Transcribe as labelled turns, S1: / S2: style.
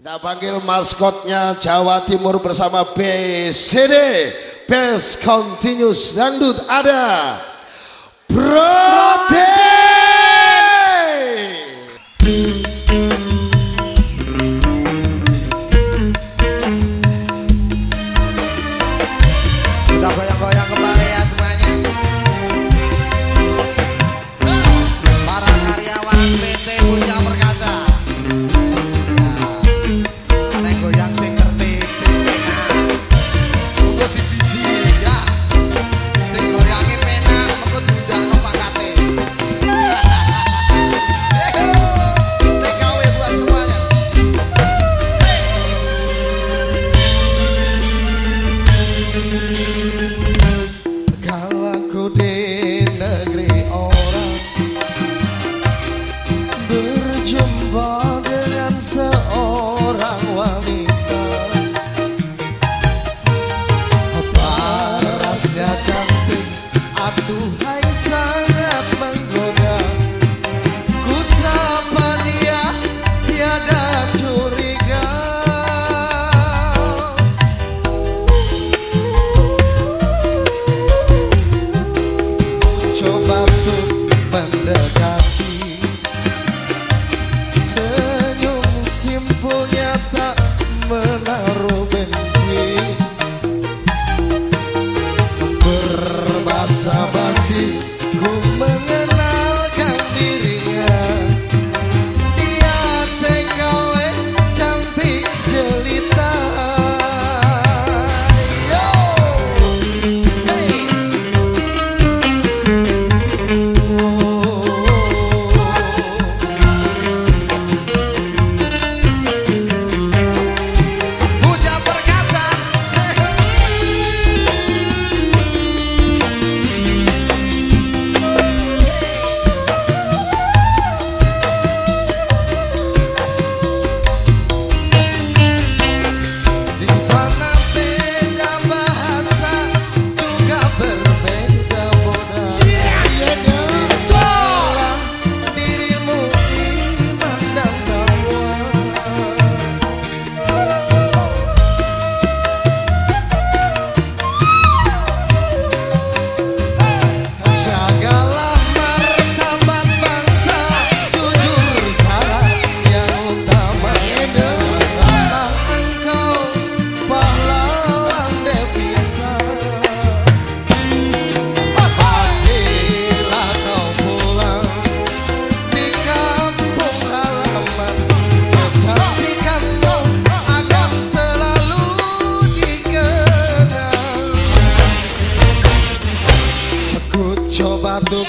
S1: Kita panggil maskotnya Jawa Timur bersama BCD. Best Continuous Dangdut ada.
S2: Protein. time. untuk